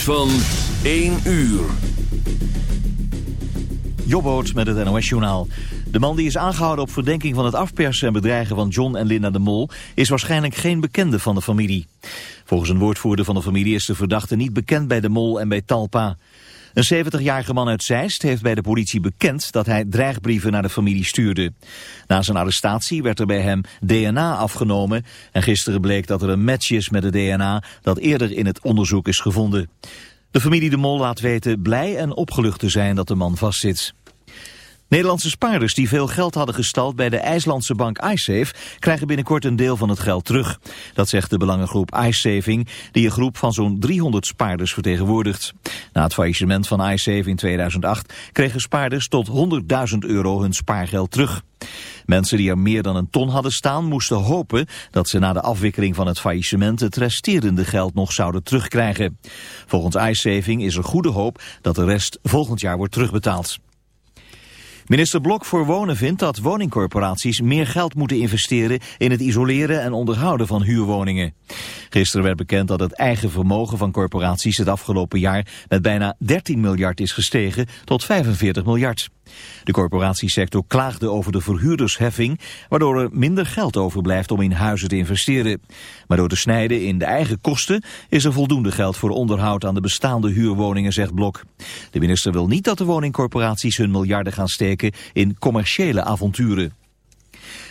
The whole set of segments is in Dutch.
van 1 uur. Jobboot met het NOS-journaal. De man die is aangehouden op verdenking van het afpersen en bedreigen van John en Linda de Mol... is waarschijnlijk geen bekende van de familie. Volgens een woordvoerder van de familie is de verdachte niet bekend bij de Mol en bij Talpa. Een 70-jarige man uit Zeist heeft bij de politie bekend dat hij dreigbrieven naar de familie stuurde. Na zijn arrestatie werd er bij hem DNA afgenomen en gisteren bleek dat er een match is met het DNA dat eerder in het onderzoek is gevonden. De familie De Mol laat weten blij en opgelucht te zijn dat de man vastzit. Nederlandse spaarders die veel geld hadden gestald bij de IJslandse bank iSafe krijgen binnenkort een deel van het geld terug. Dat zegt de belangengroep iSaving die een groep van zo'n 300 spaarders vertegenwoordigt. Na het faillissement van iSafe in 2008 kregen spaarders tot 100.000 euro hun spaargeld terug. Mensen die er meer dan een ton hadden staan moesten hopen dat ze na de afwikkeling van het faillissement het resterende geld nog zouden terugkrijgen. Volgens iSaving is er goede hoop dat de rest volgend jaar wordt terugbetaald. Minister Blok voor Wonen vindt dat woningcorporaties meer geld moeten investeren in het isoleren en onderhouden van huurwoningen. Gisteren werd bekend dat het eigen vermogen van corporaties het afgelopen jaar met bijna 13 miljard is gestegen tot 45 miljard. De corporatiesector klaagde over de verhuurdersheffing, waardoor er minder geld overblijft om in huizen te investeren. Maar door te snijden in de eigen kosten is er voldoende geld voor onderhoud aan de bestaande huurwoningen, zegt Blok. De minister wil niet dat de woningcorporaties hun miljarden gaan steken in commerciële avonturen.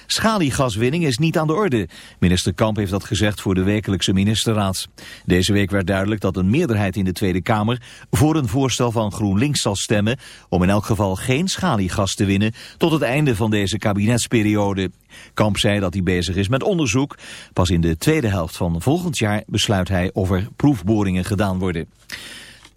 Schaliegaswinning is niet aan de orde. Minister Kamp heeft dat gezegd voor de wekelijkse ministerraad. Deze week werd duidelijk dat een meerderheid in de Tweede Kamer voor een voorstel van GroenLinks zal stemmen om in elk geval geen schaliegas te winnen tot het einde van deze kabinetsperiode. Kamp zei dat hij bezig is met onderzoek. Pas in de tweede helft van volgend jaar besluit hij of er proefboringen gedaan worden.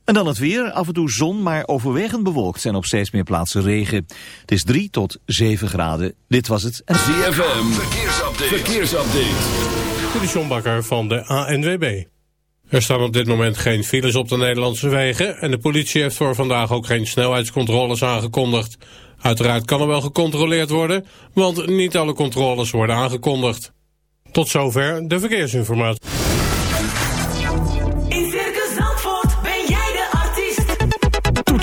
En dan het weer. Af en toe zon, maar overwegend bewolkt en op steeds meer plaatsen regen. Het is 3 tot 7 graden. Dit was het. ZFM, verkeersupdate. verkeersupdate. De Bakker van de ANWB. Er staan op dit moment geen files op de Nederlandse wegen... en de politie heeft voor vandaag ook geen snelheidscontroles aangekondigd. Uiteraard kan er wel gecontroleerd worden... want niet alle controles worden aangekondigd. Tot zover de verkeersinformatie.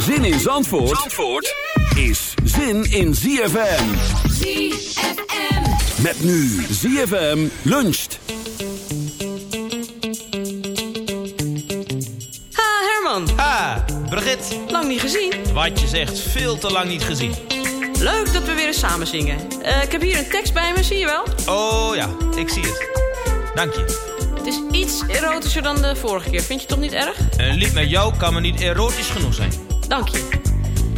Zin in Zandvoort, Zandvoort is zin in ZFM. ZFM. Met nu ZFM luncht. Ha, Herman. Ah, Brigitte. Lang niet gezien. Wat je zegt, veel te lang niet gezien. Leuk dat we weer eens samen zingen. Eh, ik heb hier een tekst bij me, zie je wel? Oh ja, ik zie het. Dank je. Het is iets erotischer dan de vorige keer. Vind je toch niet erg? Een lied met jou kan me niet erotisch genoeg zijn. Dank je.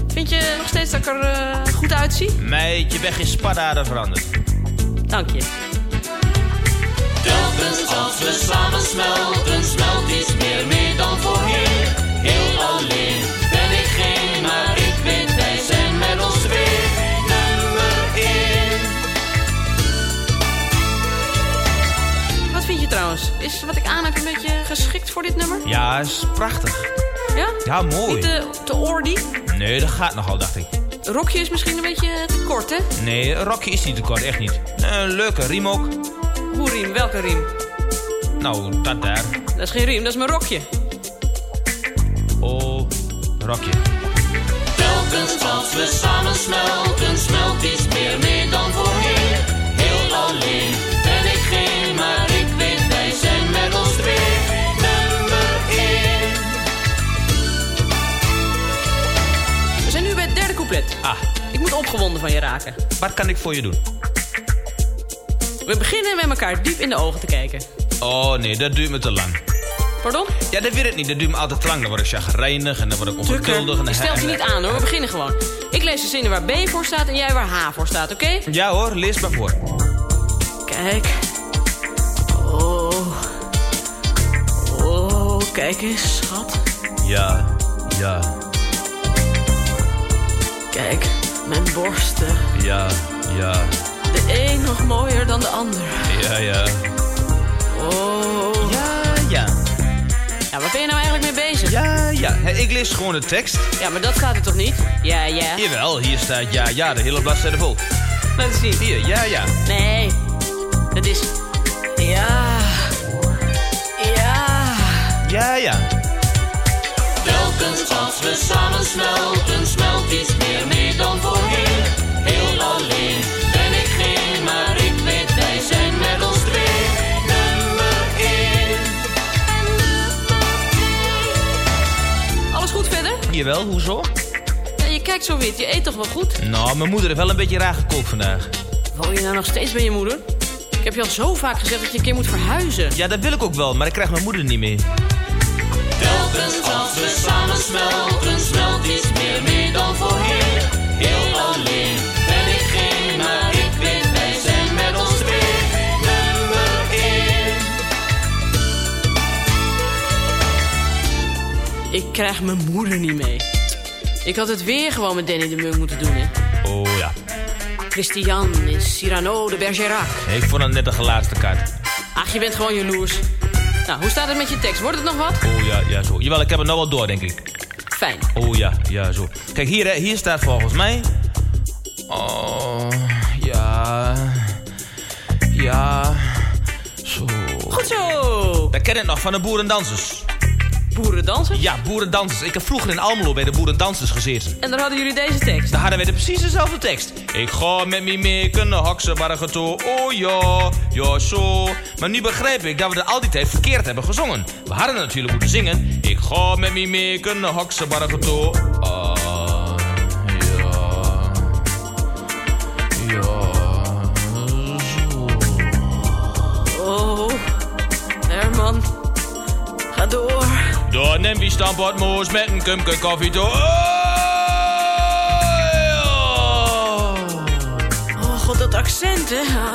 Vind je nog steeds dat ik er eh, goed uitzie? Meid, je bent geen veranderd. Dank je. Telkens als we samen smelten, smelt iets meer mee dan voorheen. Heel alleen ben ik geen, maar ik weet wij zijn met ons twee nummer één. Wat vind je trouwens? Is wat ik aan heb een beetje geschikt voor dit nummer? Ja, is prachtig. Ja? Ja, mooi. Niet te, te oordie? Nee, dat gaat nogal, dacht ik. Rokje is misschien een beetje te kort, hè? Nee, een rokje is niet te kort, echt niet. Een leuke riem ook. Hoe riem? Welke riem? Nou, dat daar. Dat is geen riem, dat is mijn rokje. Oh, rokje. Telkens als we samen smelten, smelt iets meer mee dan voorheen. Heel alleen couplet. Ah, Ik moet opgewonden van je raken. wat kan ik voor je doen? We beginnen met elkaar diep in de ogen te kijken. Oh nee, dat duurt me te lang. Pardon? Ja, dat weet ik niet. Dat duurt me altijd te lang. Dan word ik chagrijnig en dan word ik ongeduldig. En Je stelt je niet aan hoor, we beginnen gewoon. Ik lees de zinnen waar B voor staat en jij waar H voor staat, oké? Ja hoor, lees maar voor. Kijk. Oh. Oh, kijk eens, schat. Ja, ja, Kijk, mijn borsten. ja, ja, De een nog mooier dan de ander. ja, ja. Oh. Ja, ja. Ja, waar ben je nou eigenlijk mee bezig? Ja, ja. Ik lees gewoon de tekst. Ja, maar dat gaat er toch niet? Ja, ja. Jawel, hier staat ja, ja, de hele bladzijde vol. Laat zien. Hier, ja, ja. Nee. Dat is... Ja. Ja. Ja, ja. Telkens als we samen smelten, smelt iets meer mee dan voorheen. Heel alleen ben ik geen, maar ik weet wij zijn met ons twee nummer één. Alles goed verder? Jawel, hoezo? Ja, je kijkt zo wit, je eet toch wel goed? Nou, mijn moeder heeft wel een beetje raar gekookt vandaag. Woon je nou nog steeds bij je moeder? Ik heb je al zo vaak gezegd dat je een keer moet verhuizen. Ja, dat wil ik ook wel, maar ik krijg mijn moeder niet mee. Telkens als we samen smelten, smelt iets meer mee dan voorheen. Heel alleen ben ik geen, maar ik weet wij zijn met ons twee nummer één. Ik krijg mijn moeder niet mee. Ik had het weer gewoon met Danny de Munk moeten doen, hè. Oh ja. Christian in Cyrano de Bergerac. Ik vond het net de gelaatste kaart. Ach, je bent gewoon jaloers. Nou, hoe staat het met je tekst? Wordt het nog wat? Oh ja, ja, zo. Jawel, ik heb het nou wel door, denk ik. Fijn. Oh ja, ja, zo. Kijk, hier, hè, hier staat volgens mij... Oh, ja... Ja... Zo... Goed zo. Dat ken ik nog van de boerendansers. Boerendansen? Ja, boerendansers. Ik heb vroeger in Almelo bij de boerendansers gezeten. En daar hadden jullie deze tekst. Daar hadden wij de precies dezelfde tekst. Ik ga met me mee kunnen hoksenbargen toe. Oh ja, ja zo. Maar nu begrijp ik dat we het al die tijd verkeerd hebben gezongen. We hadden natuurlijk moeten zingen. Ik ga met me mee kunnen hoksenbargen toe. Ah, Dan neem wie stampot moes met een kumke koffie toe. Oh, Oh, god, dat accent, hè. Ja.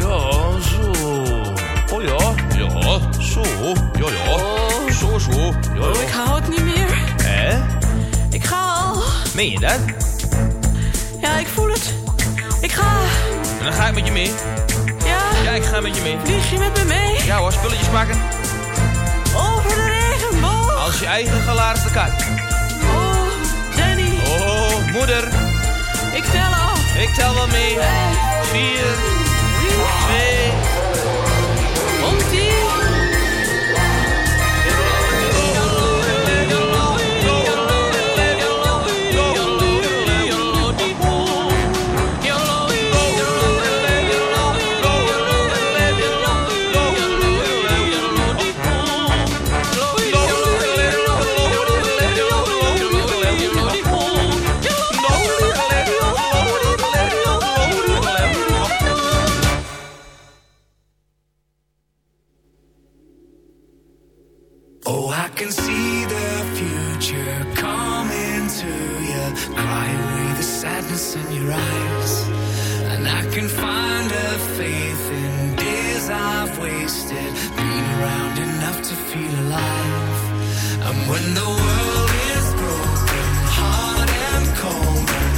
Ja, zo. Oh ja, ja, zo. Ja, ja. Oh. Zo, zo. Ja, Oh, ik ja. hou het niet meer. Hè? Ik ga al. Meen je dat? Ja, ik voel het. Ik ga. En dan ga ik met je mee. Ja, Ja, ik ga met je mee. vlieg je met me mee? Ja hoor, spulletjes pakken. Over de. Als je eigen gelaarste kaart. Oh, Danny. Oh, moeder. Ik tel al. Ik tel wel mee. Vijf, Vier, drie, twee... komt-ie. Oh, I can see the future coming to you. Cry away the sadness in your eyes. And I can find a faith in days I've wasted. Been around enough to feel alive. And when the world is broken, hard and cold,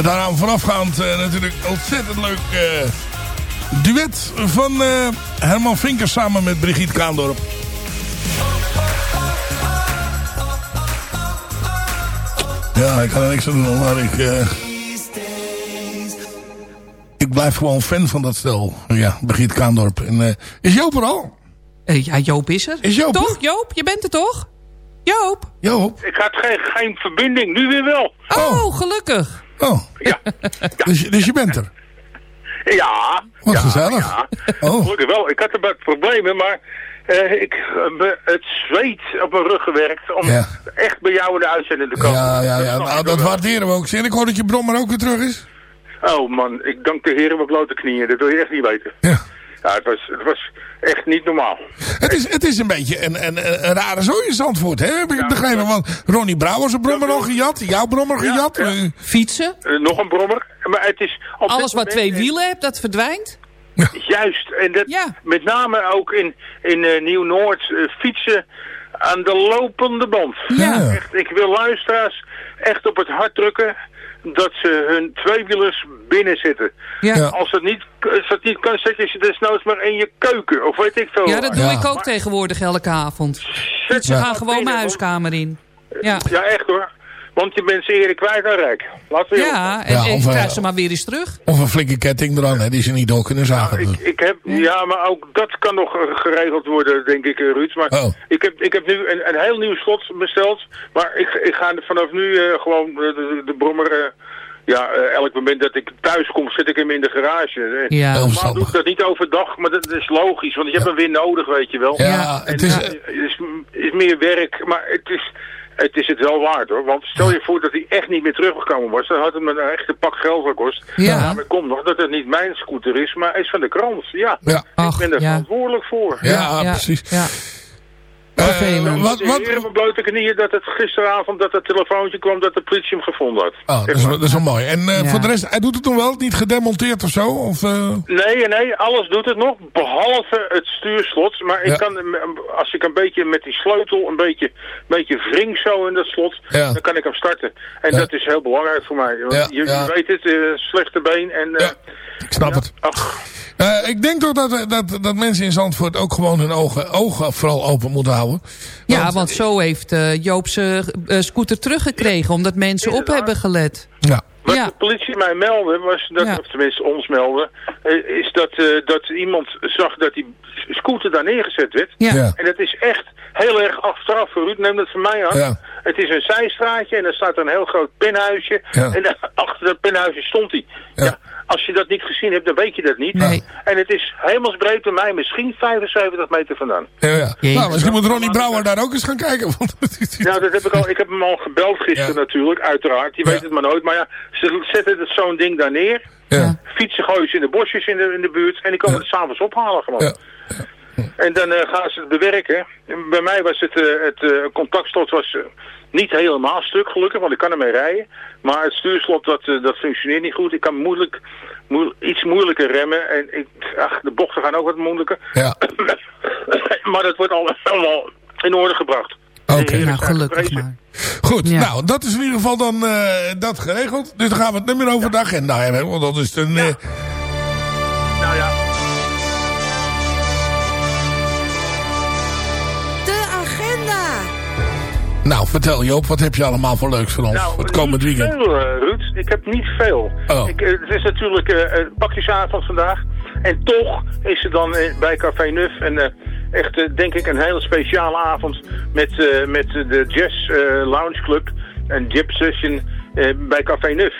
Met daaraan voorafgaand eh, natuurlijk ontzettend leuk eh, duet van eh, Herman Vinkers samen met Brigitte Kaandorp. Ja, ik kan er niks aan doen, maar ik... eh, ik blijf gewoon fan van dat stel. Ja, Brigitte Kaandorp. En, eh, is Joop er al? Ja, Joop is er. Is Joop Toch? Joop? Je bent er toch? Joop? Joop? Ik had geen, geen verbinding, nu weer wel. Oh, gelukkig. Oh. Ja. Dus, je- dus je bent er? Ja. Wat ja, gezellig. Ja. Oh. Gelukkig wel. Ik had er wat problemen, maar eh, ik heb het zweet op mijn rug gewerkt om Ja. echt bij jou in de uitzending te komen. Ja, ja, ja. snap Nou, dat waarderen we ook. Zeg, ik hoor dat je brommer ook weer terug is. Oh man, ik dank de heren op blote knieën. Dat wil je echt niet weten. Ja. Ja, het was, het was echt niet normaal. Het is, het is een beetje een, een, een rare zooi Zandvoort, hè? Heb ik begrepen. Want Ronnie Brouwer zijn brommer al gejat. Jouw brommer gejat. eh, Fietsen? Eh, nog een brommer. Maar het is Alles wat twee wielen hebt, dat verdwijnt. Juist, en dat met name ook in, in eh, Nieuw-Noord fietsen aan de lopende band. Ja. Echt, ik wil luisteraars echt op het hart drukken dat ze hun tweewielers binnen zitten. Ja. Als, het niet, als niet kan, zet je ze desnoods maar in je keuken. Of weet ik veel. Ja, dat doe ik ook tegenwoordig elke avond. Ze Ja. gaan gewoon mijn huiskamer in. Ja, Ja, echt hoor. Want je bent ze eerder kwijt dan rijk. Laten we eerlijk ja en, Ja, en of, eh, krijgt ze maar weer eens terug. Of een flinke ketting eraan, hè, die ze niet door kunnen zagen. Ik, ik heb, ja, maar ook dat kan nog eh, geregeld worden, denk ik, eh, Ruud. Maar Oh. ik, heb, ik heb nu een, een heel nieuw slot besteld. Maar ik, ik ga vanaf nu eh, gewoon de, de, de brommer... eh, ja, elk moment dat ik thuis kom, zit ik hem in de garage. Ja. Normaal doe ik dat niet overdag, maar dat is logisch. Want je hebt hem weer nodig, weet je wel. Ja, En, het is- het is, is meer werk, maar het is... Het is het wel waard hoor, want stel je voor dat hij echt niet meer teruggekomen was, dan had het me een echte pak geld gekost. Ja. maar komt nog dat het niet mijn scooter is, maar is van de krant. Ja, Ja. ik ben er ja. verantwoordelijk voor. Ja, precies. Vervelend. wat, wat, op blote knieën dat het gisteravond dat het telefoontje kwam dat de politie hem gevonden had. oh, dat, is, wel- dat is wel mooi. En eh, Ja. voor de rest, hij doet het nog wel? Niet gedemonteerd of zo? Of, eh, Nee, nee, alles doet het nog, behalve het stuurslot. Maar ik Ja. kan, als ik een beetje met die sleutel een beetje, beetje wring zo in dat slot, Ja. dan kan ik hem starten. En Ja. dat is heel belangrijk voor mij. Want Ja, je, weet het, eh, slechte been en... eh, Ja, ik snap het. Ach, Eh, ik denk toch dat, dat, dat mensen in Zandvoort ook gewoon hun ogen, ogen vooral open moeten houden. Ja, want zo heeft eh, Joop zijn eh, scooter teruggekregen, omdat mensen op hebben gelet. Ja. Wat Ja. de politie mij meldde, was dat, Ja. of tenminste ons meldde, eh, is dat, eh, dat iemand zag dat die scooter daar neergezet werd. Ja. Ja. En dat is echt heel erg achteraf. Ruud, neem dat van mij aan. Ja. Het is een zijstraatje en er staat een heel groot pinhuisje. Ja. En achter dat pinhuisje stond hij. Ja. Ja. als je dat niet gezien hebt, dan weet je dat niet. Nee. En het is hemelsbreed bij mij misschien 75 meter vandaan. Ja. Nou, misschien moet Ronnie Brouwer daar ook eens gaan kijken. Want Nou, dat heb ik al. Ik heb hem al gebeld gisteren Ja. natuurlijk, uiteraard. Ja. weet het maar nooit. Maar ja, ze zetten het zo'n ding daar neer. ja. Fietsen gooien ze in de bosjes in de, in de buurt. En die komen Ja. het s'avonds ophalen gewoon. Ja. En dan eh, gaan ze het bewerken. En bij mij was het, eh, het eh, contactslot was, niet helemaal stuk gelukkig, want ik kan ermee rijden. Maar het stuurslot dat, dat functioneert niet goed. Ik kan moeilijk, moe- iets moeilijker remmen. En ik, ach, de bochten gaan ook wat moeilijker. Ja. maar dat wordt al- allemaal in orde gebracht. Oké. Nou, gelukkig maar. Goed, Ja. nou, dat is in ieder geval dan eh, dat geregeld. Dus dan gaan we het niet meer over de agenda hebben. Want dat is een... eh, Nou ja, nou, vertel Joop, wat heb je allemaal voor leuks voor ons? Nou, het komend niet weekend. veel, eh, Ruud. Ik heb niet veel. Oh. Ik, eh, het is natuurlijk eh, een pakjesavond vandaag. En toch is er dan eh, bij Café Nuf eh, echt, eh, denk ik, een hele speciale avond met, eh, met de Jazz eh, Lounge Club. Een jam session eh, bij Café Nuf.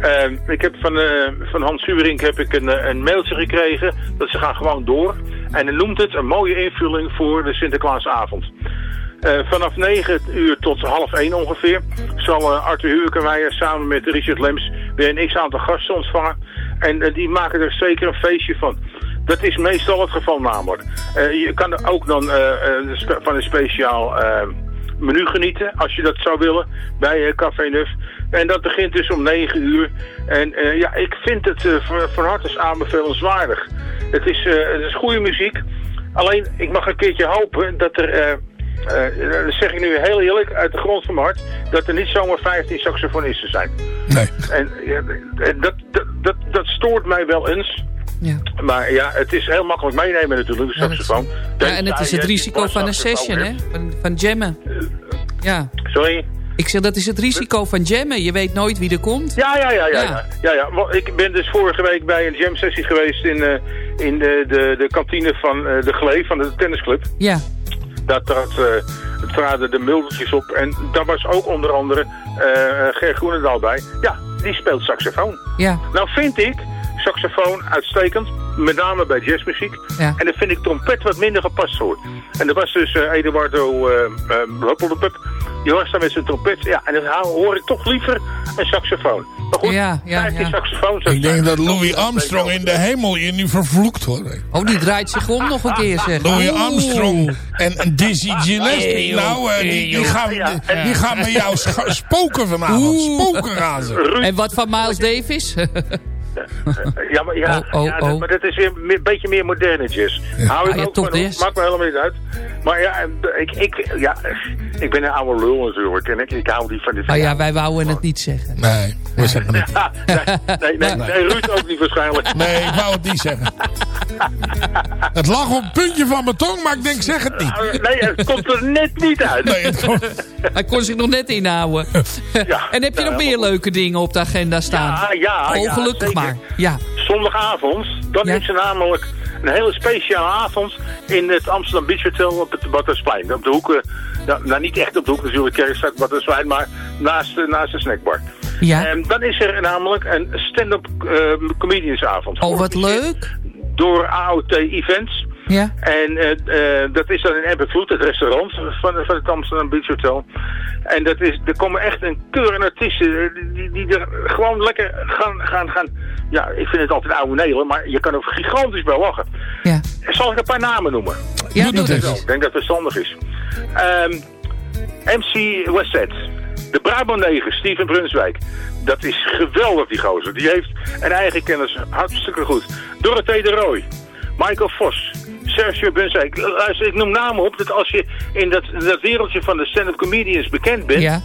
Eh, ik heb van, eh, van Hans Suring heb ik een, eh, een mailtje gekregen dat ze gaan gewoon door. En hij noemt het een mooie invulling voor de Sinterklaasavond. Eh, vanaf 9 uur tot half 1 ongeveer zal eh, Arthur Huurkenweijer samen met Richard Lems weer een x-aantal gasten ontvangen. En eh, die maken er zeker een feestje van. Dat is meestal het geval namelijk. Je kan er ook dan van een speciaal menu genieten, als je dat zou willen, bij Café Nuf. En dat begint dus om 9 uur. En ja, ik vind het van, harte aanbevelenswaardig. Het is, het is goede muziek. Alleen, ik mag een keertje hopen dat er... eh, eh, dat zeg ik nu heel eerlijk, uit de grond van mijn hart... dat er niet zomaar 15 saxofonisten zijn. Nee. En dat, dat, dat, dat stoort mij wel eens. Ja. Maar ja, het is heel makkelijk meenemen natuurlijk, de saxofoon. Ja, en het is het risico van een session, hè? Van, van jammen. Ja. Sorry? Ik zeg, dat is het risico van jammen. Je weet nooit wie er komt. Ja, ja, ja, ja. Ja. ja. ja, Ik ben dus vorige week bij een jam sessie geweest in, eh, in de, de, de kantine van eh, de Glee, van de tennisclub. Ja. Daar trad, eh, traden de muldertjes op. En daar was ook onder andere eh Ger Groenendaal bij. Ja, die speelt saxofoon. Ja. Nou vind ik saxofoon uitstekend, met name bij jazzmuziek. Ja. En dan vind ik trompet wat minder gepast voor. En er was dus eh, Eduardo uh, Huppeldepup, die was daar met zijn trompet. Ja, en dan hou- hoor ik toch liever een saxofoon. Maar goed, Ja, ja, 15 ja. saxofoons. Ik denk dat Louis Armstrong in de hemel je nu vervloekt hoor. Oh, die draait zich om nog een keer, zeg. Louis Oeh. Armstrong en Dizzy Gillespie. Hey, nou, die, die, gaan, die, die gaan met jou spoken vanavond. Oeh. Spoken gaan ze. En wat van Miles Davis? Ja, maar, ja, Oh, oh, ja, dat- oh. maar dat is weer een beetje meer moderne jazz. Hou ik Ah, ook van, maakt me helemaal niet uit. Maar ja, ik, ik, ja, ik ben een oude lul natuurlijk. En ik, ik hou niet van dit. Oh ja, wij wouden het niet zeggen. Nee, we zeggen het. Ja, nee, nee, nee, nee, Ruud ook niet waarschijnlijk. Nee, ik wou het niet zeggen. Het lag op het puntje van mijn tong, maar ik denk zeg het niet. Ah, Nee, het komt er net niet uit. Nee, het komt... Hij kon zich nog net inhouden. Ja. en heb je Ja, nog meer leuke dingen op de agenda staan? Ja, ja, ja, gelukkig zeker. maar. Ja. Zondagavond, dan Ja. is er namelijk een hele speciale avond in het Amsterdam Beach Hotel op het Battersplein. Op de hoek, eh, nou, nou, niet echt op de hoek natuurlijk, Kerkstraat, Battersplein, maar naast, de- naast de snackbar. Ja. En dan is er namelijk een stand-up eh, comediansavond. Oh, wat leuk. Door AOT Events. Ja. En eh, eh, dat is dan in Ebbenvloed, het restaurant van, van het Amsterdam Beach Hotel. En dat is, er komen echt een keur aan artiesten eh, die, die er gewoon lekker gaan, gaan, gaan. Ja, ik vind het altijd oude nelen, maar je kan er gigantisch bij lachen. Ja. Zal ik een paar namen noemen? Ja, Doe dat. Ik denk dat het verstandig is. Ehm, MC Westet. De Brabant 9, Steven Brunswijk. Dat is geweldig, die gozer. Die heeft een eigen kennis. Hartstikke goed. Dorothee de Rooij. Michael Vos. Sergio Brunswijk. Luister, ik noem namen op. Dat als je in dat, dat wereldje van de stand-up comedians bekend bent... Ja.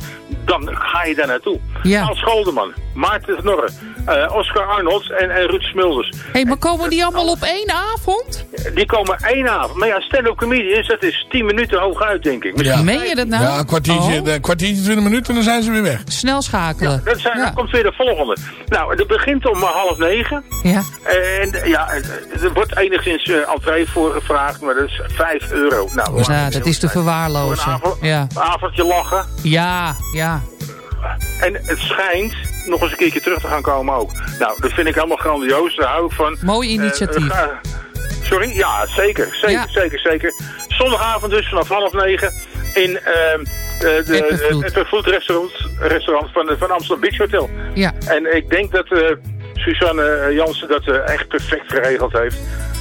dan ga je daar naartoe. Ja. Als Scholderman. Maarten Knorren. eh, Oscar Arnolds en, en Ruud Smulders. Hé, hey, maar komen die allemaal op één avond? Die komen één avond. Maar ja, stand-up comedians, dat is 10 minuten hooguit, denk ik. Ja. Meen je dat nou? Ja, een kwartiertje, Oh. een kwartiertje, 20 minuten en dan zijn ze weer weg. Snel schakelen. Dat, zijn, dat komt weer de volgende. Nou, het begint om eh, half negen. Ja. En ja, het- er wordt enigszins eh entree voor gevraagd, maar dat is 5 euro. Nou, Ja, dat is te Voor een verwaarlozen. avond, Ja. avondje lachen. Ja, ja. En het schijnt nog eens een keertje terug te gaan komen ook. Nou, dat vind ik helemaal grandioos. Daar hou ik van. Mooi initiatief. Eh, ga- sorry? Ja, zeker. Zeker, Ja. zeker, zeker. Zondagavond dus vanaf half negen in de, het Eppenvloed restaurant, van, van Amsterdam Beach Hotel. Ja. En ik denk dat eh, Suzanne eh, Jansen dat eh, echt perfect geregeld heeft.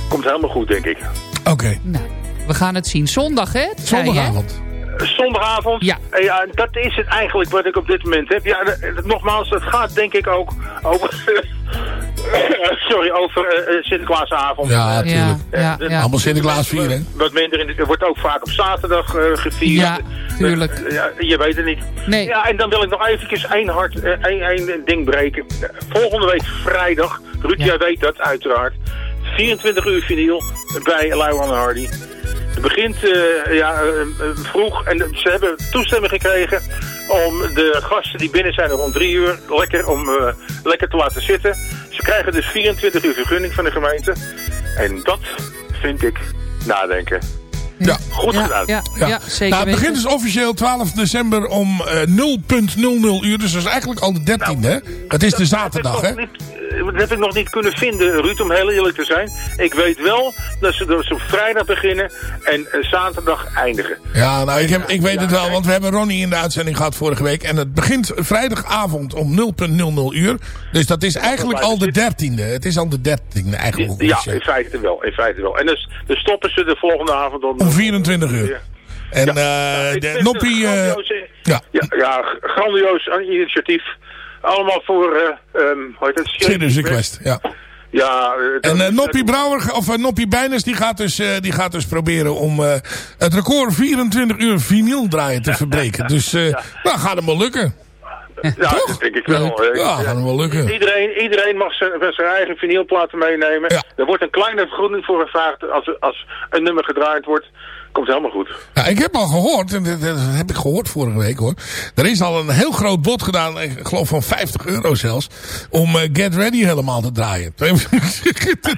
Komt helemaal goed, denk ik. Oké, Nou, we gaan het zien. Zondag, hè? zei je, hè? zondagavond. Zondagavond. Ja. En ja, dat is het eigenlijk wat ik op dit moment heb. Ja, nogmaals, het gaat denk ik ook over... sorry, over eh, eh, Sinterklaasavond. Ja, Eh, tuurlijk. Ja, ja. Allemaal Sinterklaas vieren, hè? Wat minder in de, er wordt ook vaak op zaterdag eh, gevierd. Ja, tuurlijk. Ja, je weet het niet. Nee. Ja, en dan wil ik nog eventjes één, hart, één, één ding breken. Volgende week vrijdag, Ruud, jij weet dat uiteraard. 24 uur vinyl bij en Hardy. Het begint eh, ja, eh, eh, vroeg en ze hebben toestemming gekregen om de gasten die binnen zijn rond drie uur lekker, om, eh, lekker te laten zitten. Ze krijgen dus 24 uur vergunning van de gemeente. En dat vind ik nadenken. Ja. Goed Ja, gedaan. ja, ja, zeker nou, het begint dus officieel 12 december om eh 0.00 uur. Dus dat is eigenlijk al de 13e, hè? Dat is de zaterdag, hè? Dat heb ik nog niet- kunnen vinden, Ruud, om heel eerlijk te zijn. Ik weet wel dat ze dus op vrijdag beginnen en eh, zaterdag eindigen. Ja, nou, ik, heb, ik weet het wel, want we hebben Ronnie in de uitzending gehad vorige week. En het begint vrijdagavond om 0.00 uur. Dus dat is eigenlijk al de 13e. Het is al de 13e eigenlijk. Ja, in feite wel, in feite wel. En dus, dus stoppen ze de volgende avond om... Om 24 uur. En eh Ik de Noppie... eh, ja, ja, ja, grandioos initiatief. Allemaal voor, hoe heet het? Serious Request, ja. Ja, eh, En eh, Noppie Brouwer, of eh, Noppie Bijners, die gaat, dus, die gaat dus proberen om het record 24 uur vinyl draaien te verbreken. Dus eh nou, gaat hem wel lukken. Ja, dat denk ik wel. Ja, gaat hem wel lukken. Iedereen, iedereen mag zijn, zijn eigen vinylplaten meenemen. Er wordt een kleine vergoeding voor gevraagd als, als een nummer gedraaid wordt. Komt helemaal goed. Ja, ik heb al gehoord, en dat, heb ik gehoord vorige week hoor. Er is al een heel groot bod gedaan, ik geloof van 50 euro zelfs, om eh, Get Ready helemaal te draaien.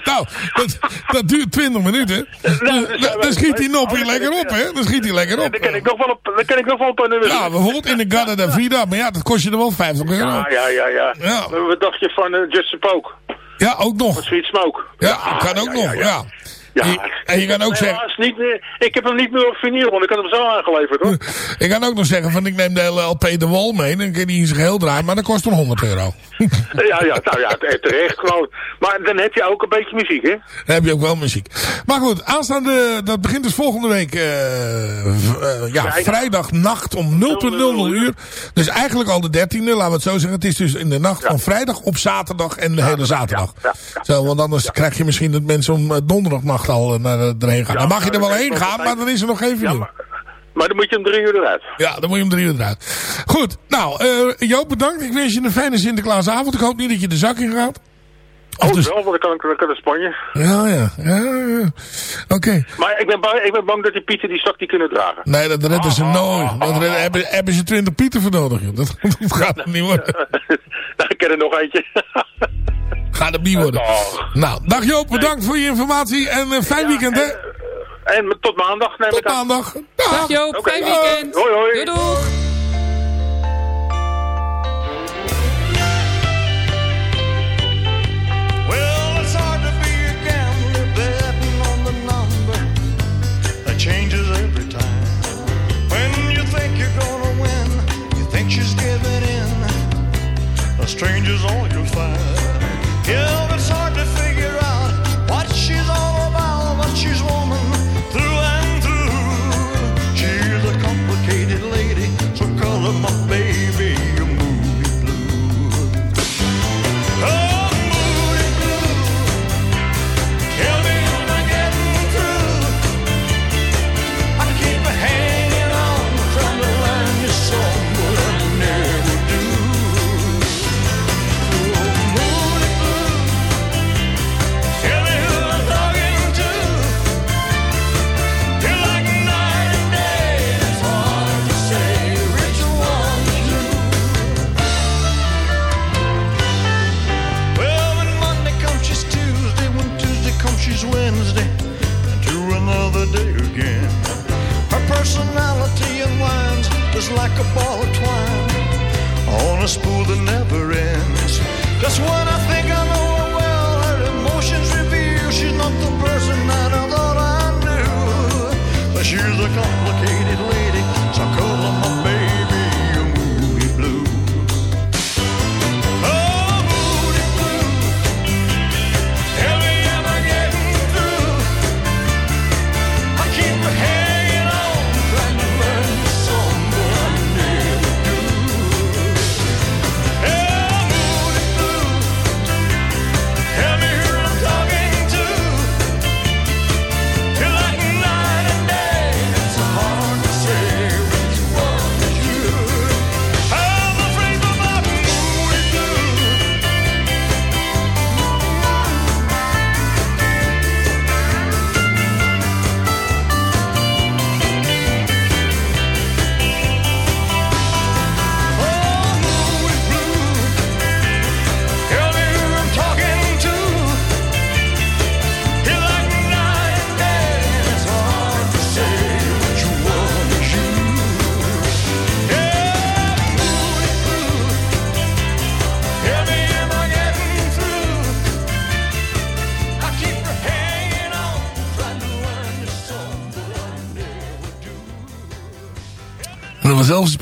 nou, dat, dat duurt 20 minuten. Dan, dan schiet die noppie lekker op, hè? Dan schiet hij lekker op. Dan ken ik nog wel een, dan ken ik nog wel een paar nummers. Ja, bijvoorbeeld in de Garda da Vida, maar ja, dat kost je er wel 50 euro. Ja, ja, ja, ja. Ja. Wat dacht je van uh, Just a Poke? Ja, ook nog. Sweet Smoke. Ja, kan ook nog, ja. Je- en je kan ook zeggen... Niet meer, ik heb hem niet meer op vinyl, want ik had hem zo aangeleverd hoor. Ik kan ook nog zeggen van ik neem de hele LP de wal mee. Dan kun je die in zijn geheel draaien. Maar dat kost dan 100 euro. ja, ja, nou ja, te- terecht gewoon. Maar dan heb je ook een beetje muziek, hè? Dan heb je ook wel muziek. Maar goed, aanstaande, dat begint dus volgende week, v- eh, ja, vrijdagnacht om 0.00 uur. Dus eigenlijk al de 13e, laten we het zo zeggen. Het is dus in de nacht van vrijdag op zaterdag en de hele zaterdag. Zo, want anders krijg je misschien dat mensen om eh, al eh, naar, erheen gaan. dan mag je er wel heen gaan, maar dan is er nog geen vinyl. Maar dan moet je om drie uur eruit. Ja, dan moet je om drie uur eruit. Goed, nou, eh, Joop, bedankt. Ik wens je een fijne Sinterklaasavond. Ik hoop niet dat je de zak in gaat. Oh, wel, want dan kan ik, ik naar Spanje. Ja, ja, ja, ja. Oké. Maar ik ben, bang, ik ben bang dat die Pieten die zak niet kunnen dragen. Nee, dat redden Ah, ze nooit. Dat redden, hebben, hebben ze 20 pieten voor nodig. joh. Dat, dat gaat niet worden. Nou, ik ken er nog eentje. Gaat het niet worden. Nou, dag Joop, bedankt voor je informatie. En een fijn weekend, hè? En tot maandag neem Tot ik aan. maandag. Dag Joop, Oké. fijn weekend. Hoi, hoi. Doei doeg. Well, it's hard to be a gambler betting on the number that changes every time. When you think you're gonna win, you think she's giving in. A stranger's all you'll find. Yeah, just like a ball of twine on a spool that never ends. Just when I think I know her well, her emotions reveal she's not the person that I thought I knew. But she's a complicated lady,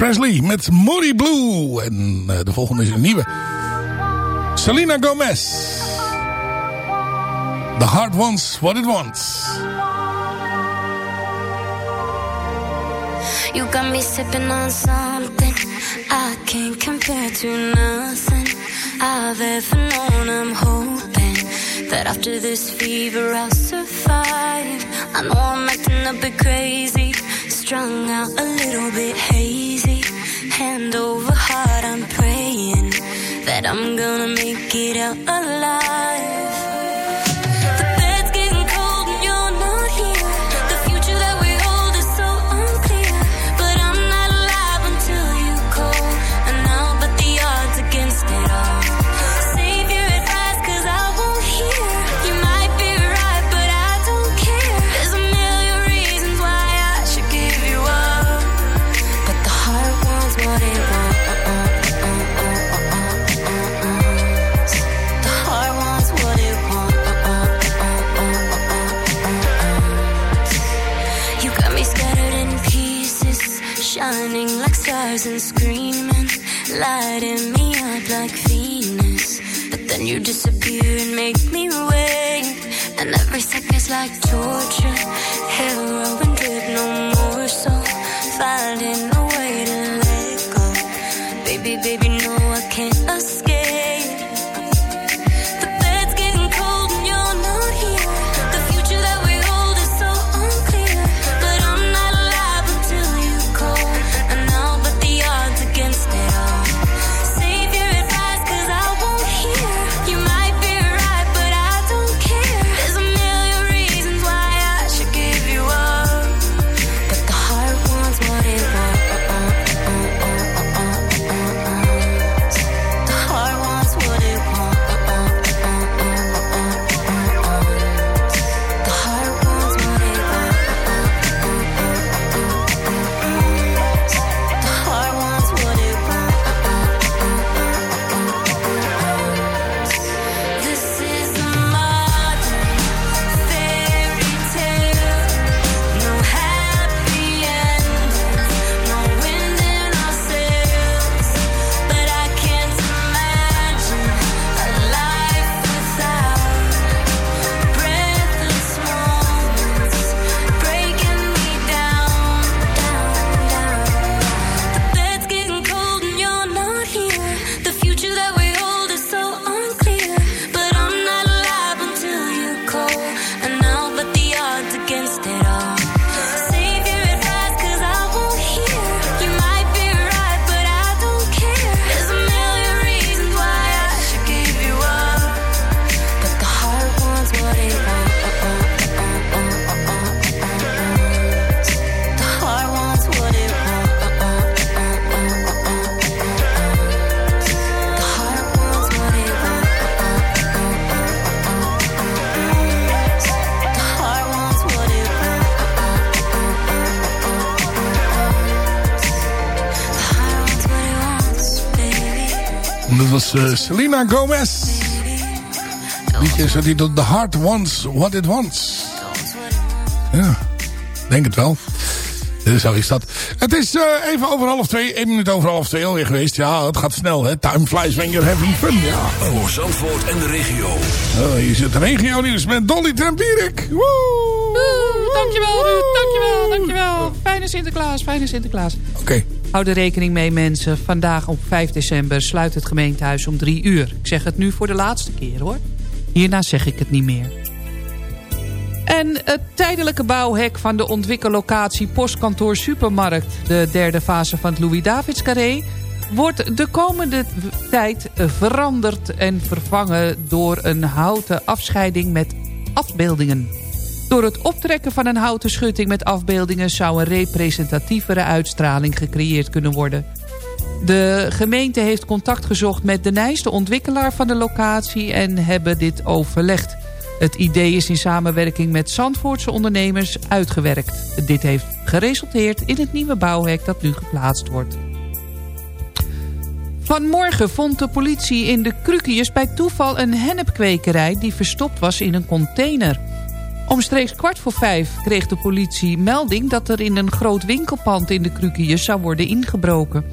Presley met Moody Blue. En eh, de volgende is een nieuwe. Selena Gomez. The heart wants what it wants. You got me sipping on something I can't compare to nothing I've ever known. I'm hoping that after this fever I'll survive. I know I'm acting a bit crazy, strung out a little bit hazy. Hand over heart, I'm praying that I'm gonna make it out alive. You disappear Dat eh, Selena Gomez. Liedje is getiteld The Heart Wants What It Wants. Ja, denk het wel. Eh, Zo is dat. Het is eh, even over half twee, één minuut over half twee alweer geweest. Ja, het gaat snel hè. Time flies when you're having fun. Ja. Voor Zandvoort en de regio. Oh, hier zit regio nieuws met Dolly Tempierik. Oeh, dankjewel Ruud, dankjewel, dankjewel. Fijne Sinterklaas, fijne Sinterklaas. Oké. Hou er rekening mee mensen. Vandaag op 5 december sluit het gemeentehuis om 3 uur. Ik zeg het nu voor de laatste keer hoor. Hierna zeg ik het niet meer. En het tijdelijke bouwhek van de ontwikkellocatie Postkantoor Supermarkt... de derde fase van het Louis-Davids Carré... wordt de komende tijd veranderd en vervangen... door een houten afscheiding met afbeeldingen. Door het optrekken van een houten schutting met afbeeldingen... zou een representatievere uitstraling gecreëerd kunnen worden. De gemeente heeft contact gezocht met de nijste ontwikkelaar van de locatie... en hebben dit overlegd. Het idee is in samenwerking met Zandvoortse ondernemers uitgewerkt. Dit heeft geresulteerd in het nieuwe bouwhek dat nu geplaatst wordt. Vanmorgen vond de politie in de Krukius bij toeval een hennepkwekerij... die verstopt was in een container. Omstreeks kwart voor vijf kreeg de politie melding... dat er in een groot winkelpand in de Krukius zou worden ingebroken.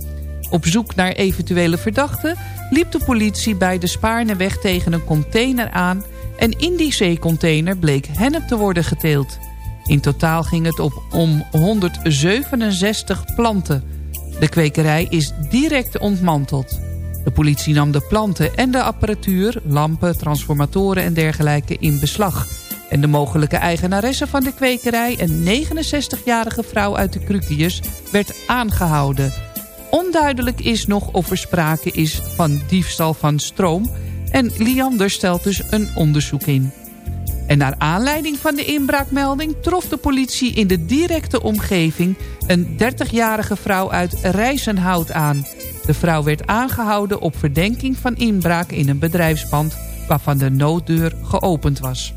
Op zoek naar eventuele verdachten liep de politie bij de Spaarneweg tegen een container aan... en in die zeecontainer bleek hennep te worden geteeld. In totaal ging het op om 167 planten. De kwekerij is direct ontmanteld. De politie nam de planten en de apparatuur, lampen, transformatoren en dergelijke in beslag. En de mogelijke eigenaresse van de kwekerij, een 69-jarige vrouw uit de Krukius, werd aangehouden. Onduidelijk is nog of er sprake is van diefstal van stroom... en Liander stelt dus een onderzoek in. En naar aanleiding van de inbraakmelding trof de politie in de directe omgeving... een 30-jarige vrouw uit Rijzenhout aan. De vrouw werd aangehouden op verdenking van inbraak in een bedrijfspand... waarvan de nooddeur geopend was.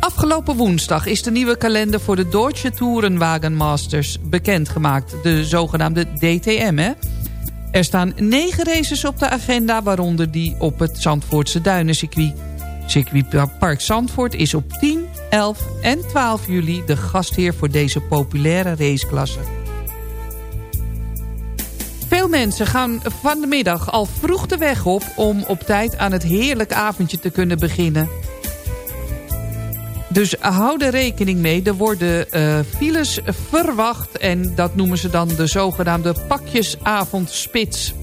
Afgelopen woensdag is de nieuwe kalender voor de Deutsche Tourenwagenmasters bekendgemaakt. De zogenaamde DTM, hè? Er staan negen races op de agenda, waaronder die op het Zandvoortse Duinencircuit. Circuitpark Zandvoort is op 10, 11 en 12 juli de gastheer voor deze populaire raceklasse. Veel mensen gaan van de middag al vroeg de weg op... om op tijd aan het heerlijk avondje te kunnen beginnen. Dus hou er rekening mee. Er worden uh, files verwacht. En dat noemen ze dan de zogenaamde pakjesavondspits.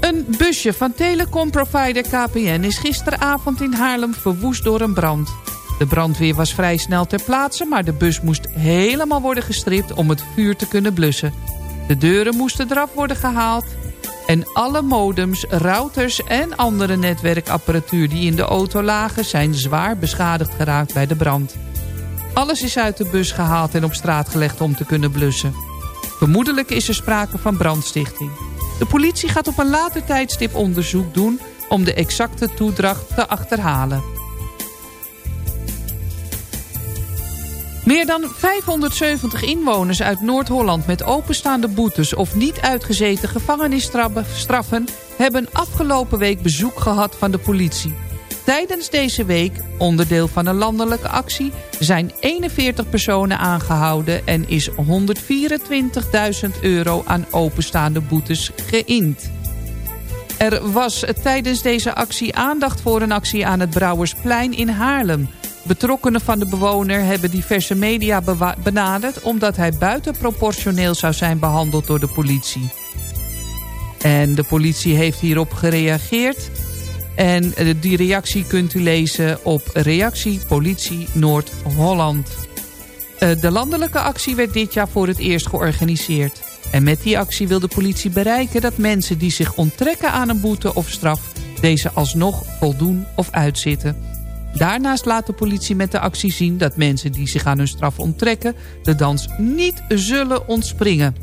Een busje van telecomprovider KPN is gisteravond in Haarlem verwoest door een brand. De brandweer was vrij snel ter plaatse, maar de bus moest helemaal worden gestript om het vuur te kunnen blussen. De deuren moesten eraf worden gehaald en alle modems, routers en andere netwerkapparatuur die in de auto lagen... zijn zwaar beschadigd geraakt bij de brand. Alles is uit de bus gehaald en op straat gelegd om te kunnen blussen. Vermoedelijk is er sprake van brandstichting. De politie gaat op een later tijdstip onderzoek doen... om de exacte toedracht te achterhalen. Meer dan 570 inwoners uit Noord-Holland met openstaande boetes... of niet uitgezeten gevangenisstraffen... hebben afgelopen week bezoek gehad van de politie. Tijdens deze week, onderdeel van een landelijke actie... zijn 41 personen aangehouden en is 124.000 euro aan openstaande boetes geïnd. Er was tijdens deze actie aandacht voor een actie aan het Brouwersplein in Haarlem... Betrokkenen van de bewoner hebben diverse media benaderd... omdat hij buitenproportioneel zou zijn behandeld door de politie. En de politie heeft hierop gereageerd. En eh, die reactie kunt u lezen op reactie Politie Noord-Holland. Eh, de landelijke actie werd dit jaar voor het eerst georganiseerd. En met die actie wil de politie bereiken dat mensen die zich onttrekken aan een boete of straf... deze alsnog voldoen of uitzitten. Daarnaast laat de politie met de actie zien dat mensen die zich aan hun straf onttrekken... de dans niet zullen ontspringen.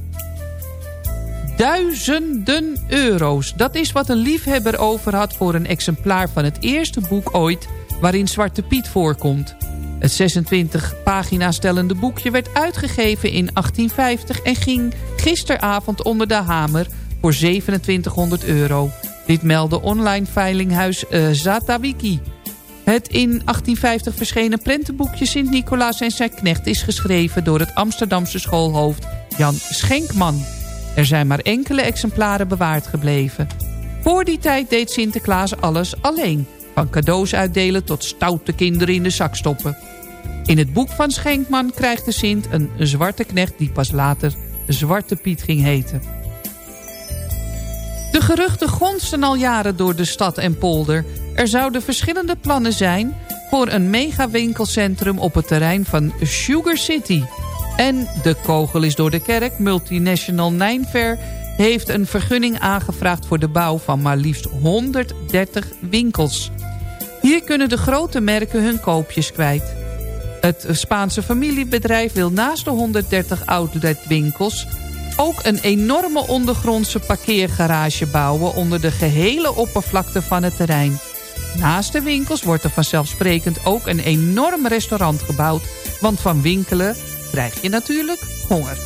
Duizenden euro's. Dat is wat een liefhebber over had voor een exemplaar van het eerste boek ooit... waarin Zwarte Piet voorkomt. Het 26 pagina stellende boekje werd uitgegeven in 1850... en ging gisteravond onder de hamer voor 2700 euro. Dit meldde online veilinghuis uh, Zatawiki... Het in 1850 verschenen prentenboekje Sint-Nicolaas en zijn knecht... is geschreven door het Amsterdamse schoolhoofd Jan Schenkman. Er zijn maar enkele exemplaren bewaard gebleven. Voor die tijd deed Sinterklaas alles alleen. Van cadeaus uitdelen tot stoute kinderen in de zak stoppen. In het boek van Schenkman krijgt de Sint een zwarte knecht... die pas later Zwarte Piet ging heten. De geruchten gonsten al jaren door de stad en polder... Er zouden verschillende plannen zijn voor een megawinkelcentrum op het terrein van Sugar City. En de kogel is door de kerk. Multinational Ninefair heeft een vergunning aangevraagd voor de bouw van maar liefst 130 winkels. Hier kunnen de grote merken hun koopjes kwijt. Het Spaanse familiebedrijf wil naast de 130 outletwinkels ook een enorme ondergrondse parkeergarage bouwen onder de gehele oppervlakte van het terrein. Naast de winkels wordt er vanzelfsprekend ook een enorm restaurant gebouwd. Want van winkelen krijg je natuurlijk honger.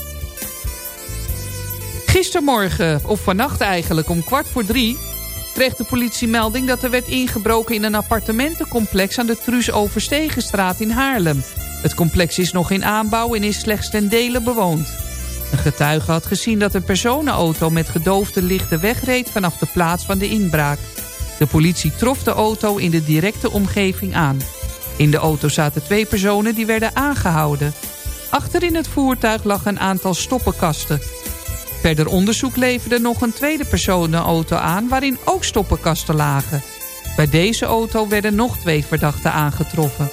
Gistermorgen, of vannacht eigenlijk, om kwart voor drie... kreeg de politie melding dat er werd ingebroken in een appartementencomplex... aan de Truus Overstegenstraat in Haarlem. Het complex is nog in aanbouw en is slechts ten dele bewoond. Een getuige had gezien dat een personenauto met gedoofde lichten wegreed... vanaf de plaats van de inbraak. De politie trof de auto in de directe omgeving aan. In de auto zaten twee personen die werden aangehouden. Achter in het voertuig lag een aantal stoppenkasten. Verder onderzoek leverde nog een tweede personenauto aan... waarin ook stoppenkasten lagen. Bij deze auto werden nog twee verdachten aangetroffen.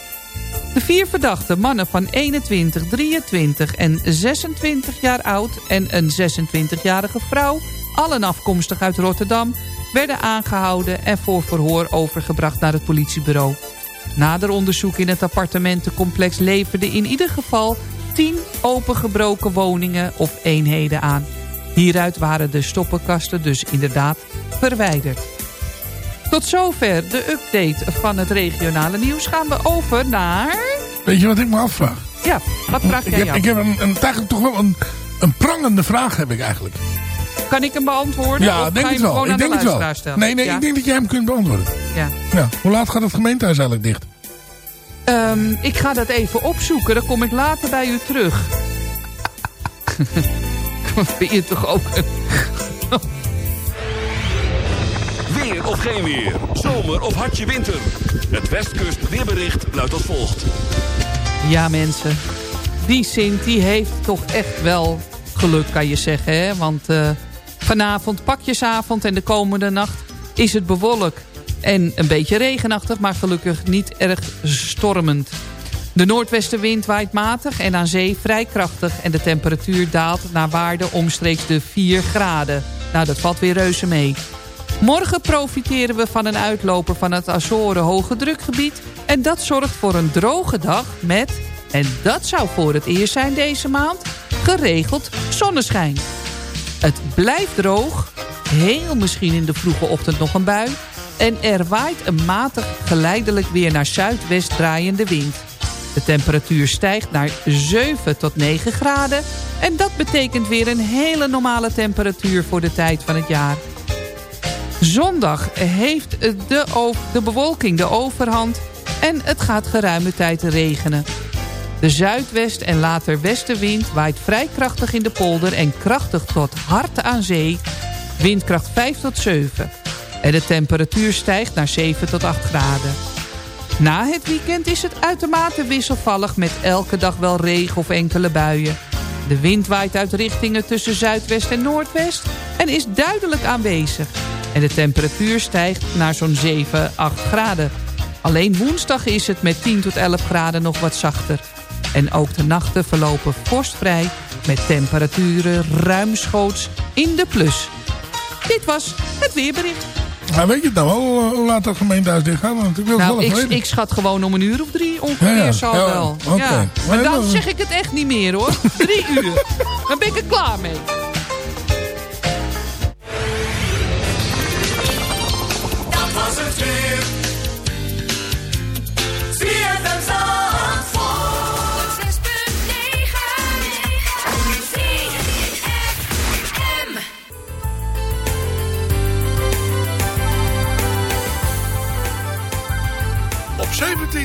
De vier verdachte mannen van 21, 23 en 26 jaar oud... en een 26-jarige vrouw, allen afkomstig uit Rotterdam... werden aangehouden en voor verhoor overgebracht naar het politiebureau. Nader onderzoek in het appartementencomplex leverde in ieder geval... 10 opengebroken woningen of eenheden aan. Hieruit waren de stoppenkasten dus inderdaad verwijderd. Tot zover de update van het regionale nieuws. Gaan we over naar... Weet je wat ik me afvraag? Ja, wat vraag jij ik heb, ik heb een, een, eigenlijk toch wel een, een prangende vraag heb ik eigenlijk. Kan ik hem beantwoorden? Ja, of denk ga je het wel. gewoon Ik denk de het wel. stellen? Nee, nee, Ja. ik denk dat jij hem kunt beantwoorden. Ja. Ja. Hoe laat gaat het gemeentehuis eigenlijk dicht? Ehm, ik ga dat even opzoeken. Dan kom ik later bij u terug. Ben je toch ook een... Weer of geen weer. Zomer of hartje winter. Het Westkust weerbericht luidt als volgt. Ja, mensen. Die Sint, die heeft toch echt wel geluk, kan je zeggen. Hè? Want eh, vanavond, pakjesavond en de komende nacht is het bewolkt. En een beetje regenachtig, maar gelukkig niet erg stormend. De noordwestenwind waait matig en aan zee vrij krachtig... en de temperatuur daalt naar waarde omstreeks de 4 graden. Nou, dat valt weer reuze mee. Morgen profiteren we van een uitloper van het Azoren hoge drukgebied... en dat zorgt voor een droge dag met, en dat zou voor het eerst zijn deze maand... geregeld zonneschijn. Het blijft droog, heel misschien in de vroege ochtend nog een bui... en er waait een matig geleidelijk weer naar zuidwest draaiende wind. De temperatuur stijgt naar 7 tot 9 graden... en dat betekent weer een hele normale temperatuur voor de tijd van het jaar. Zondag heeft de, de bewolking de overhand en het gaat geruime tijd regenen. De zuidwest- en later westenwind waait vrij krachtig in de polder... en krachtig tot hard aan zee, windkracht 5 tot 7. En de temperatuur stijgt naar 7 tot 8 graden. Na het weekend is het uitermate wisselvallig met elke dag wel regen of enkele buien. De wind waait uit richtingen tussen zuidwest en noordwest en is duidelijk aanwezig. En de temperatuur stijgt naar zo'n 7, 8 graden. Alleen woensdag is het met 10 tot 11 graden nog wat zachter. En ook de nachten verlopen vorstvrij met temperaturen ruimschoots in de plus. Dit was het weerbericht. Nou, weet je het nou wel, eh, hoe laat dat gemeentehuis dicht gaat? Want ik wil Nou, ik, schat gewoon om een uur of drie ongeveer Ja, ja. Ja, wel. oké. Ja. Maar dan zeg ik het echt niet meer hoor. Drie uur. Dan ben ik er klaar mee.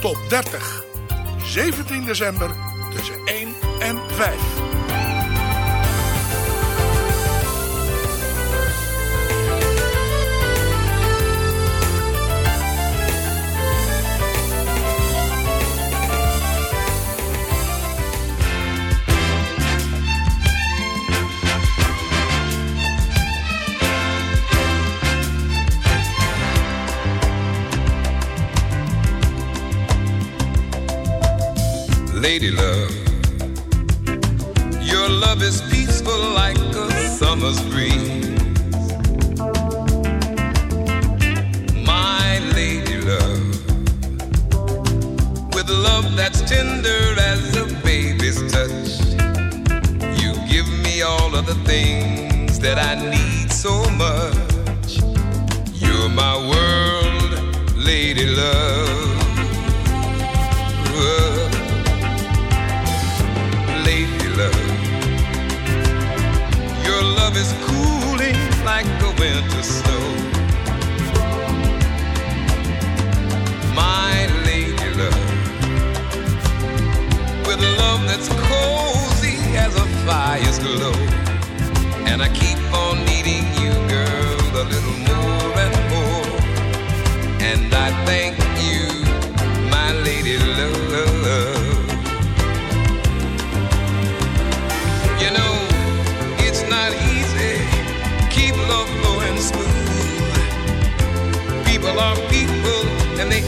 top 30. 17 december tussen 1 en 5. Lady love, your love is peaceful like a summer's breeze. unsmooth. People are people, and they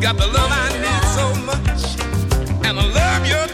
got the love I need so much, and I love you.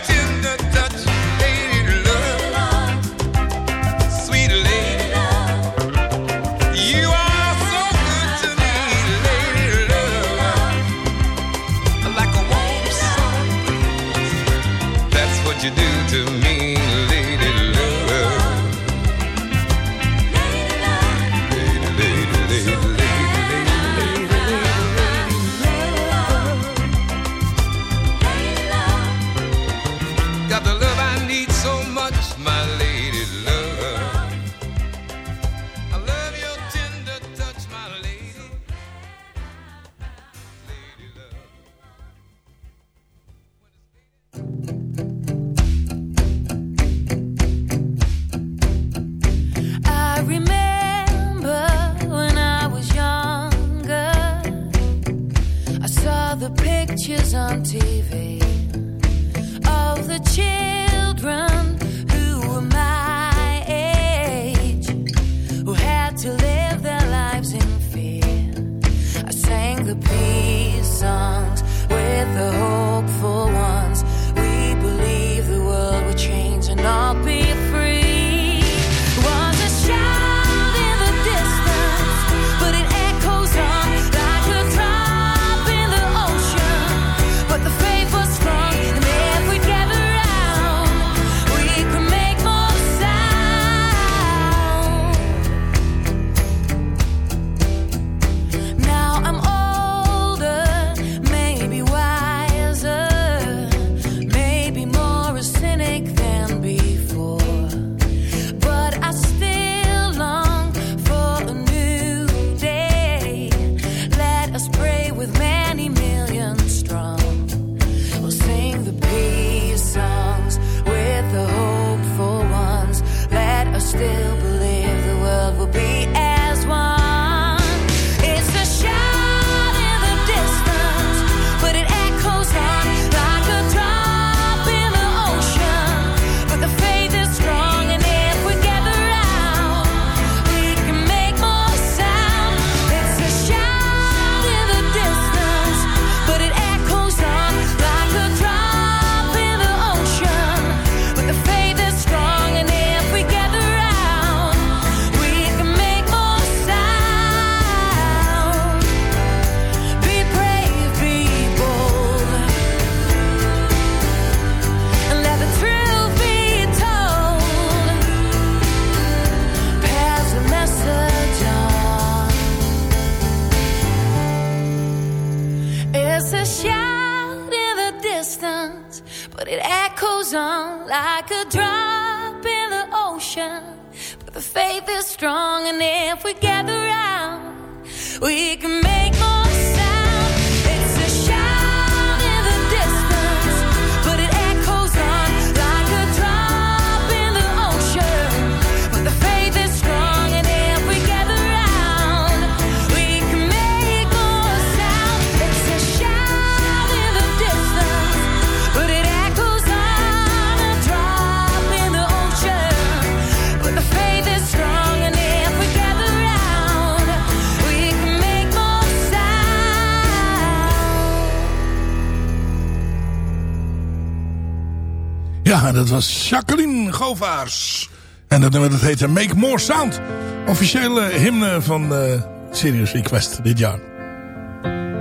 Ja, dat was Jacqueline Govaars. En dat nummer dat heette Make More Sound. Officiële hymne van eh Serious Request dit jaar.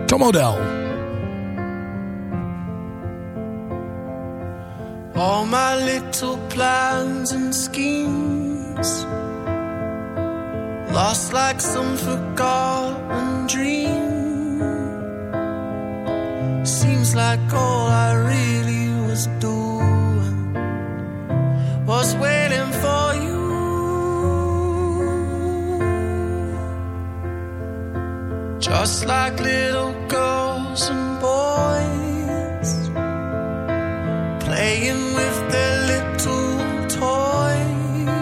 Tom O'Dell. All my little plans and schemes Lost like some forgotten dream Seems like all I really was doing Was waiting for you Just like little girls and boys playing with their little toys.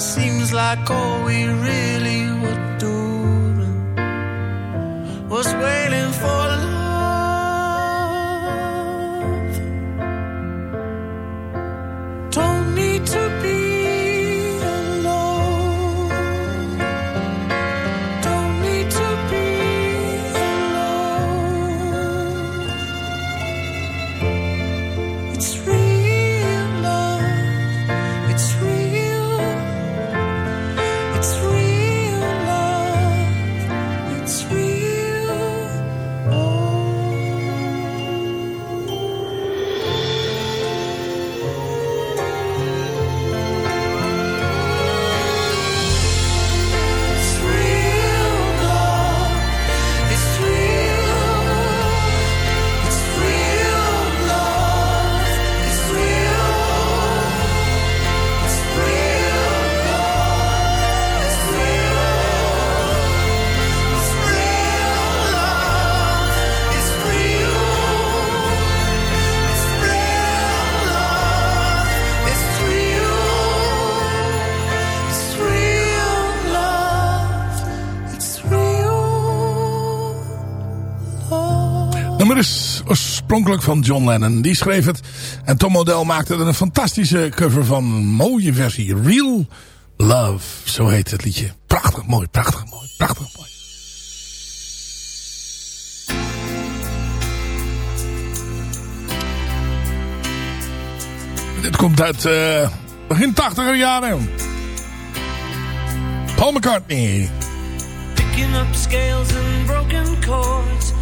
Seems like all we really oorspronkelijk van John Lennon. Die schreef het. En Tom O'Dell maakte er een fantastische cover van. Mooie versie. Real Love. Zo heet het liedje. Prachtig mooi, prachtig mooi, prachtig mooi. Dit komt uit eh, begin 80er jaren. Paul McCartney. Picking up scales and broken chords.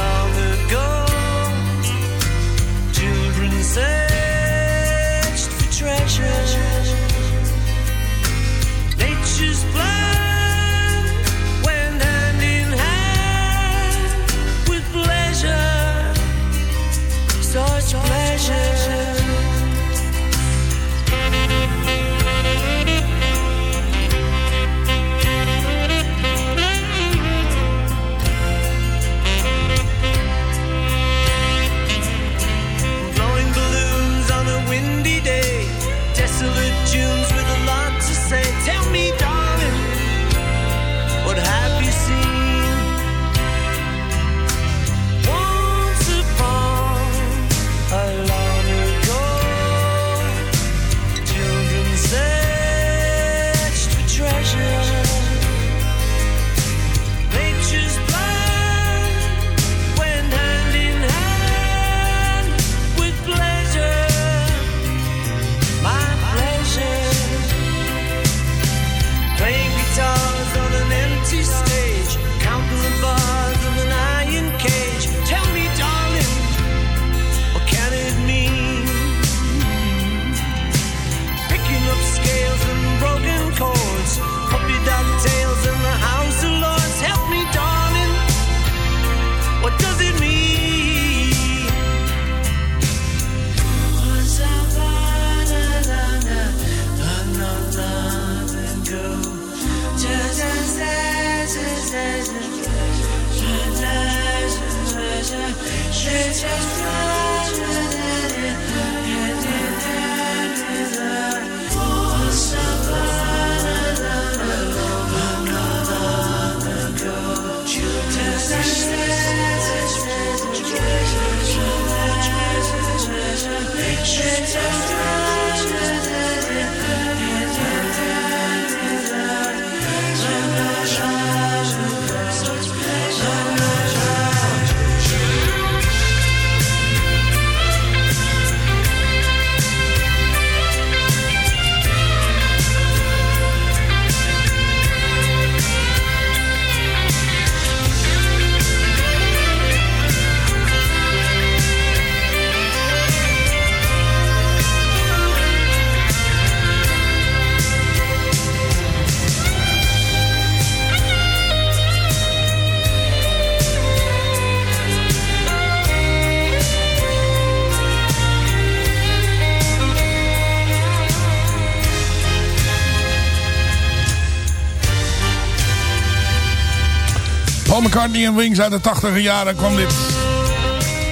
McCartney en Wings uit de 80 jaren kwam dit.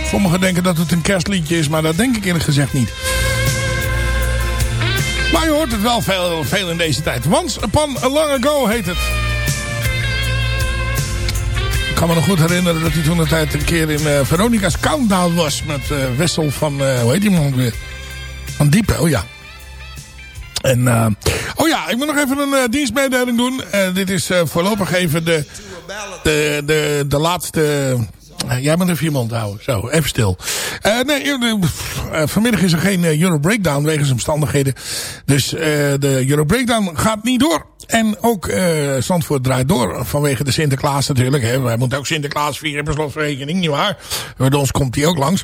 Sommigen denken dat het een kerstliedje is, maar dat denk ik eerlijk gezegd niet. Maar je hoort het wel veel, veel in deze tijd. Once Upon a Long Ago heet het. Ik kan me nog goed herinneren dat hij toen een tijd een keer in uh, Veronica's Countdown was. Met uh, Wessel van, uh, hoe heet die man weer? Van Diepe, oh ja. En, oh ja, ik moet nog even een uh, dienstmededeling doen. Uh, dit is voorlopig even de, de, de, de laatste... jij moet even je mond houden. Zo, even stil. nee, vanmiddag is er geen Euro Breakdown wegens omstandigheden. Dus de Euro Breakdown gaat niet door. En ook uh, Zandvoort draait door. Vanwege de Sinterklaas natuurlijk. Hè. Wij moeten ook Sinterklaas vieren per slotverrekening. Niet waar? Bij ons komt hij ook langs.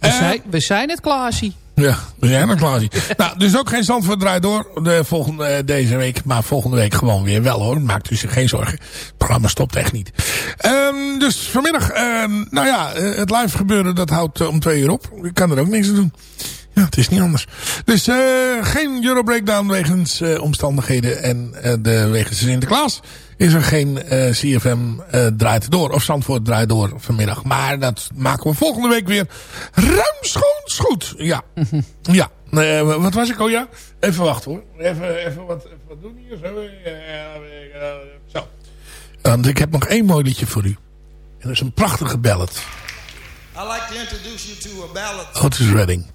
We, zijn, we zijn het Klaasie. Ja, we zijn er Klaasie. nou, dus ook geen Zandvoort door de volgende, deze week. Maar volgende week gewoon weer wel hoor. Maakt u zich geen zorgen. Het programma stopt echt niet. Um, dus vanmiddag, um, nou ja, het live gebeuren dat houdt om twee uur op. Ik kan er ook niks aan doen. Ja, het is niet anders. Dus uh, geen Euro Breakdown wegens uh, omstandigheden en uh, de wegens Sinterklaas is er geen CFM draait door. Of Zandvoort draait door vanmiddag. Maar dat maken we volgende week weer ruimschoots goed. Ja. ja. wat was ik al? Ja? Even wachten hoor. Even, even, wat, even wat doen hier. Zo. Zo. Want ik heb nog één mooi liedje voor u. En dat is een prachtige ballad. I'd like to introduce you to a ballad. Otis Redding.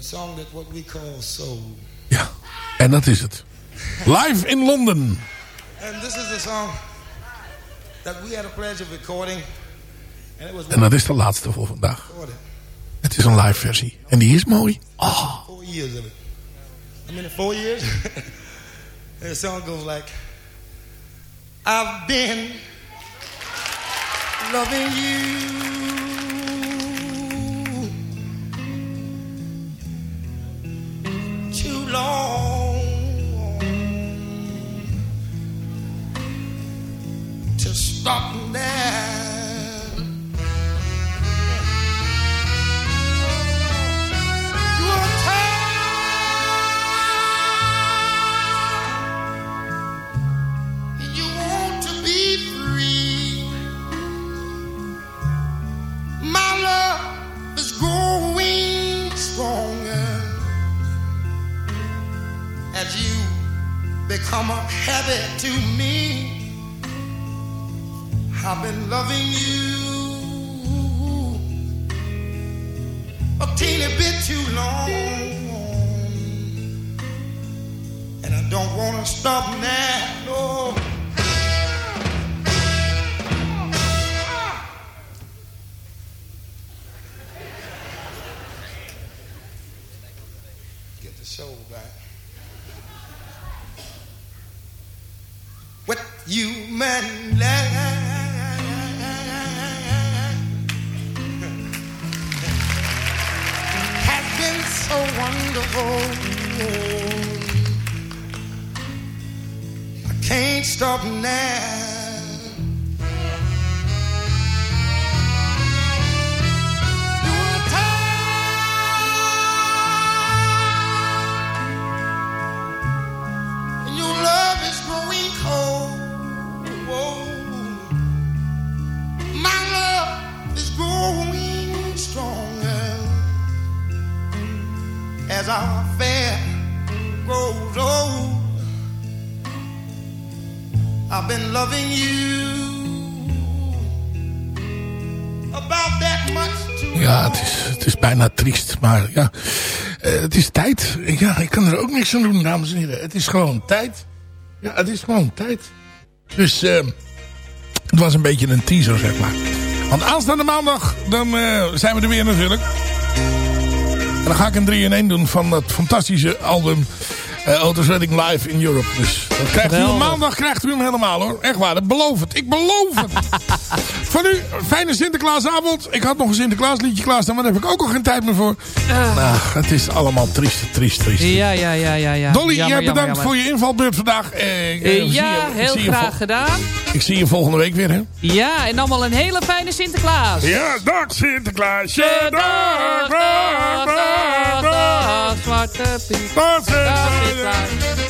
A song that what we call soul. Ja, en dat is het. Live in London. And this is a song that we had a pleasure of recording. And, it was en dat is de laatste voor vandaag. Recorded. Het is een live versie. En die is mooi. Oh. Four years of it. I mean, four years. and the song goes like, I've been loving you. Long to stop become a habit to me. I've been loving you a teeny bit too long, and I don't want to stop now. No. What you man has been so wonderful. I can't stop now. Doen, dames en heren. Het is gewoon tijd. Ja, het is gewoon tijd. Dus uh, het was een beetje een teaser, zeg maar. Want aanstaande maandag, dan uh, zijn we er weer natuurlijk. En dan ga ik een 3 in 1 doen van dat fantastische album uh, Autos Redding Live in Europe. Dus krijgt u hem maandag krijgt u hem helemaal hoor. Echt waar, ik beloof het. Ik beloof het. Van u, fijne Sinterklaasavond. Ik had nog een Sinterklaasliedje klaarstaan, maar daar heb ik ook al geen tijd meer voor. Uh. Nou, het is allemaal triest, triest, triest. Ja, ja, ja, ja. ja. Dolly, jammer, jij bedankt jammer, voor je invalbeurt vandaag. Uh, ja, je, heel graag gedaan. Ik zie je volgende week weer, hè? Ja, en allemaal een hele fijne Sinterklaas. Ja, dag Sinterklaasje. Dag, dag, dag, dag. Dag.